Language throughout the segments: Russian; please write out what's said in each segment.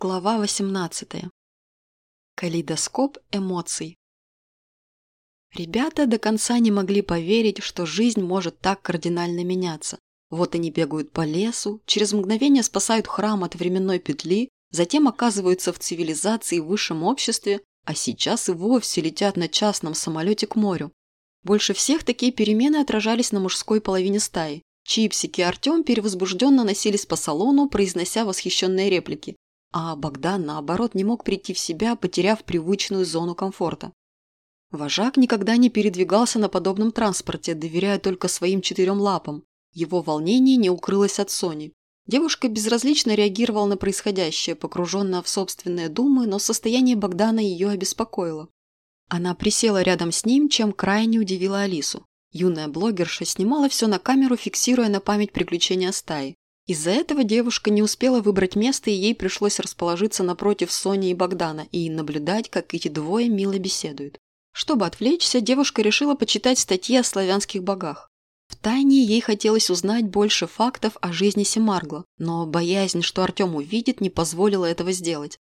Глава 18. Калейдоскоп эмоций. Ребята до конца не могли поверить, что жизнь может так кардинально меняться. Вот они бегают по лесу, через мгновение спасают храм от временной петли, затем оказываются в цивилизации в высшем обществе, а сейчас и вовсе летят на частном самолете к морю. Больше всех такие перемены отражались на мужской половине стаи. Чипсики и Артем перевозбужденно носились по салону, произнося восхищенные реплики а Богдан, наоборот, не мог прийти в себя, потеряв привычную зону комфорта. Вожак никогда не передвигался на подобном транспорте, доверяя только своим четырем лапам. Его волнение не укрылось от Сони. Девушка безразлично реагировала на происходящее, погруженная в собственные думы, но состояние Богдана ее обеспокоило. Она присела рядом с ним, чем крайне удивила Алису. Юная блогерша снимала все на камеру, фиксируя на память приключения стаи. Из-за этого девушка не успела выбрать место, и ей пришлось расположиться напротив Сони и Богдана и наблюдать, как эти двое мило беседуют. Чтобы отвлечься, девушка решила почитать статьи о славянских богах. Втайне ей хотелось узнать больше фактов о жизни Семаргла, но боязнь, что Артем увидит, не позволила этого сделать.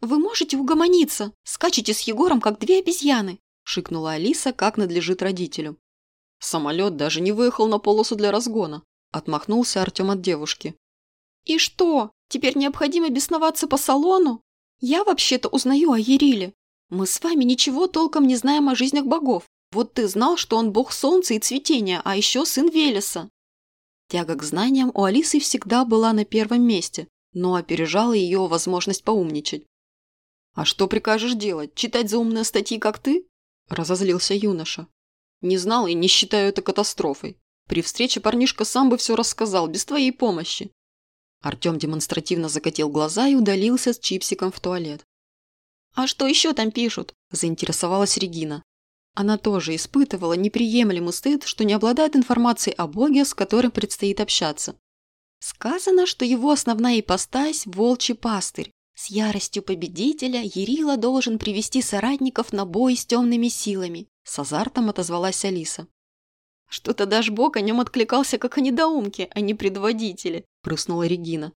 «Вы можете угомониться? Скачете с Егором, как две обезьяны!» – шикнула Алиса, как надлежит родителю. Самолет даже не выехал на полосу для разгона. Отмахнулся Артем от девушки. «И что? Теперь необходимо бесноваться по салону? Я вообще-то узнаю о Ериле. Мы с вами ничего толком не знаем о жизнях богов. Вот ты знал, что он бог солнца и цветения, а еще сын Велеса». Тяга к знаниям у Алисы всегда была на первом месте, но опережала ее возможность поумничать. «А что прикажешь делать? Читать заумные статьи, как ты?» – разозлился юноша. «Не знал и не считаю это катастрофой. При встрече парнишка сам бы все рассказал, без твоей помощи. Артем демонстративно закатил глаза и удалился с чипсиком в туалет. «А что еще там пишут?» – заинтересовалась Регина. Она тоже испытывала неприемлемый стыд, что не обладает информацией о боге, с которым предстоит общаться. Сказано, что его основная ипостась – волчий пастырь. С яростью победителя Ерила должен привести соратников на бой с темными силами. С азартом отозвалась Алиса. «Что-то даже Бог о нем откликался как о недоумке, а не предводителе», – прыснула Регина.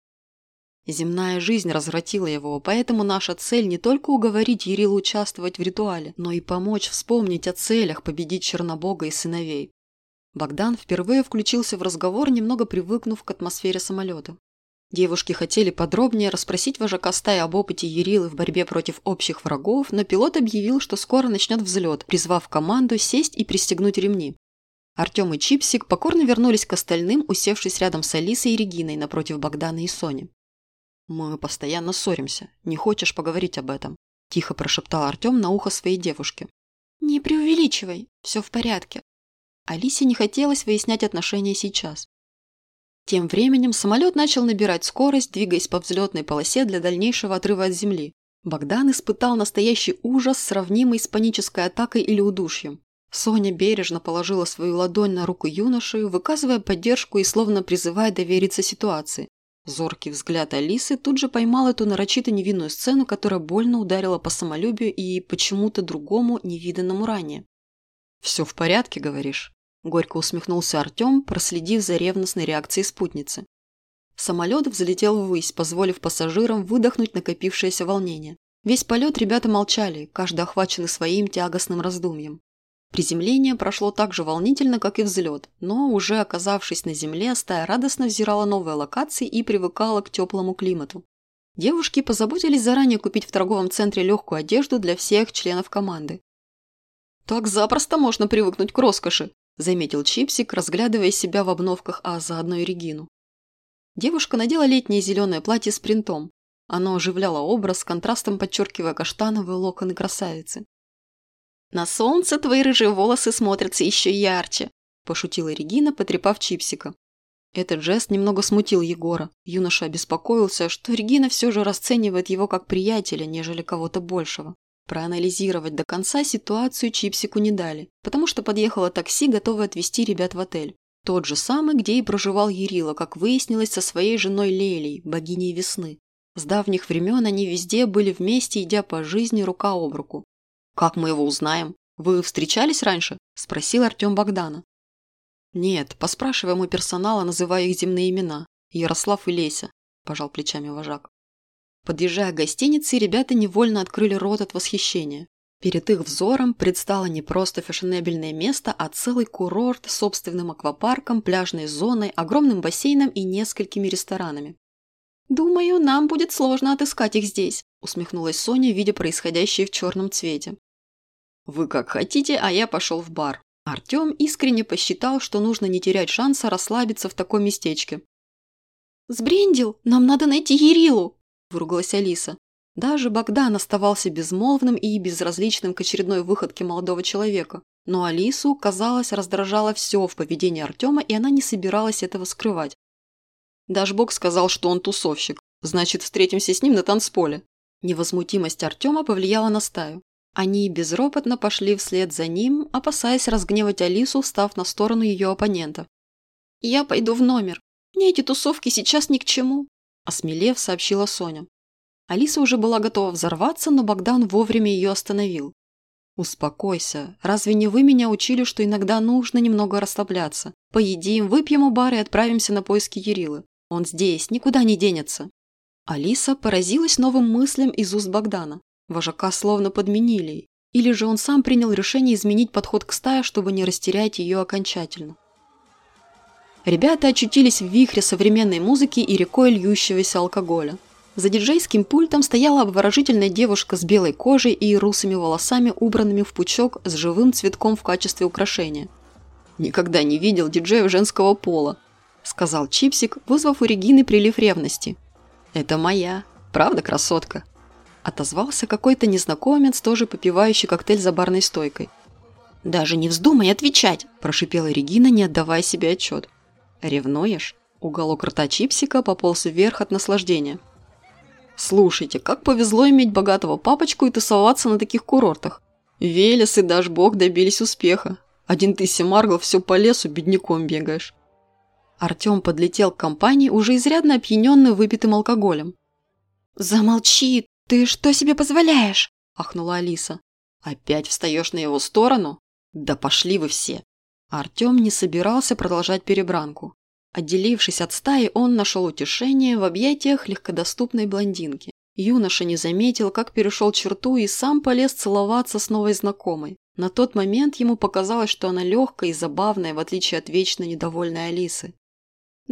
Земная жизнь развратила его, поэтому наша цель не только уговорить Ерилу участвовать в ритуале, но и помочь вспомнить о целях победить Чернобога и сыновей. Богдан впервые включился в разговор, немного привыкнув к атмосфере самолета. Девушки хотели подробнее расспросить вожака стаи об опыте Ерилы в борьбе против общих врагов, но пилот объявил, что скоро начнет взлет, призвав команду сесть и пристегнуть ремни. Артем и Чипсик покорно вернулись к остальным, усевшись рядом с Алисой и Региной напротив Богдана и Сони. «Мы постоянно ссоримся. Не хочешь поговорить об этом?» – тихо прошептал Артем на ухо своей девушке. «Не преувеличивай. Все в порядке». Алисе не хотелось выяснять отношения сейчас. Тем временем самолет начал набирать скорость, двигаясь по взлетной полосе для дальнейшего отрыва от земли. Богдан испытал настоящий ужас, сравнимый с панической атакой или удушьем. Соня бережно положила свою ладонь на руку юноши, выказывая поддержку и словно призывая довериться ситуации. Зоркий взгляд Алисы тут же поймал эту нарочито невинную сцену, которая больно ударила по самолюбию и почему-то другому, невиданному ранее. «Все в порядке, говоришь?» – горько усмехнулся Артем, проследив за ревностной реакцией спутницы. Самолет взлетел ввысь, позволив пассажирам выдохнуть накопившееся волнение. Весь полет ребята молчали, каждый охваченный своим тягостным раздумьем. Приземление прошло так же волнительно, как и взлет, но уже оказавшись на земле, стая радостно взирала новые локации и привыкала к теплому климату. Девушки позаботились заранее купить в торговом центре легкую одежду для всех членов команды. «Так запросто можно привыкнуть к роскоши», – заметил Чипсик, разглядывая себя в обновках, а заодно и Регину. Девушка надела летнее зеленое платье с принтом. Оно оживляло образ, контрастом подчеркивая каштановые локоны красавицы. «На солнце твои рыжие волосы смотрятся еще ярче», – пошутила Регина, потрепав чипсика. Этот жест немного смутил Егора. Юноша обеспокоился, что Регина все же расценивает его как приятеля, нежели кого-то большего. Проанализировать до конца ситуацию Чипсику не дали, потому что подъехало такси, готовое отвезти ребят в отель. Тот же самый, где и проживал Ерила, как выяснилось, со своей женой Лелей, богиней весны. С давних времен они везде были вместе, идя по жизни рука об руку. «Как мы его узнаем? Вы встречались раньше?» – спросил Артем Богдана. «Нет, поспрашиваем у персонала, называя их земные имена. Ярослав и Леся», – пожал плечами вожак. Подъезжая к гостинице, ребята невольно открыли рот от восхищения. Перед их взором предстало не просто фешенебельное место, а целый курорт с собственным аквапарком, пляжной зоной, огромным бассейном и несколькими ресторанами. «Думаю, нам будет сложно отыскать их здесь», усмехнулась Соня, видя происходящее в черном цвете. «Вы как хотите, а я пошел в бар». Артем искренне посчитал, что нужно не терять шанса расслабиться в таком местечке. «Сбрендил, нам надо найти Ерилу!» – выругалась Алиса. Даже Богдан оставался безмолвным и безразличным к очередной выходке молодого человека. Но Алису, казалось, раздражало все в поведении Артема, и она не собиралась этого скрывать. Даже Бог сказал, что он тусовщик. Значит, встретимся с ним на танцполе. Невозмутимость Артема повлияла на стаю. Они безропотно пошли вслед за ним, опасаясь разгневать Алису, встав на сторону ее оппонента. «Я пойду в номер. Мне эти тусовки сейчас ни к чему», – осмелев, сообщила Соня. Алиса уже была готова взорваться, но Богдан вовремя ее остановил. «Успокойся. Разве не вы меня учили, что иногда нужно немного расслабляться? Поедим, выпьем у бара и отправимся на поиски Ерилы. Он здесь, никуда не денется». Алиса поразилась новым мыслям из уст Богдана. Вожака словно подменили. Или же он сам принял решение изменить подход к стае, чтобы не растерять ее окончательно. Ребята очутились в вихре современной музыки и рекой льющегося алкоголя. За диджейским пультом стояла обворожительная девушка с белой кожей и русыми волосами, убранными в пучок с живым цветком в качестве украшения. «Никогда не видел диджеев женского пола», – сказал Чипсик, вызвав у Регины прилив ревности. «Это моя. Правда, красотка?» Отозвался какой-то незнакомец, тоже попивающий коктейль за барной стойкой. «Даже не вздумай отвечать!» – прошипела Регина, не отдавая себе отчет. «Ревнуешь?» Уголок рта Чипсика пополз вверх от наслаждения. Слушайте, как повезло иметь богатого папочку и тусоваться на таких курортах. Велес и даже Бог добились успеха. Один ты, Семаргл, все по лесу бедняком бегаешь. Артем подлетел к компании, уже изрядно опьяненный выпитым алкоголем. «Замолчи! Ты что себе позволяешь?» – ахнула Алиса. «Опять встаешь на его сторону? Да пошли вы все!» Артем не собирался продолжать перебранку. Отделившись от стаи, он нашел утешение в объятиях легкодоступной блондинки. Юноша не заметил, как перешел черту и сам полез целоваться с новой знакомой. На тот момент ему показалось, что она легкая и забавная, в отличие от вечно недовольной Алисы.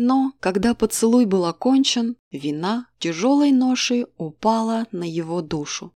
Но, когда поцелуй был окончен, вина тяжелой ношей упала на его душу.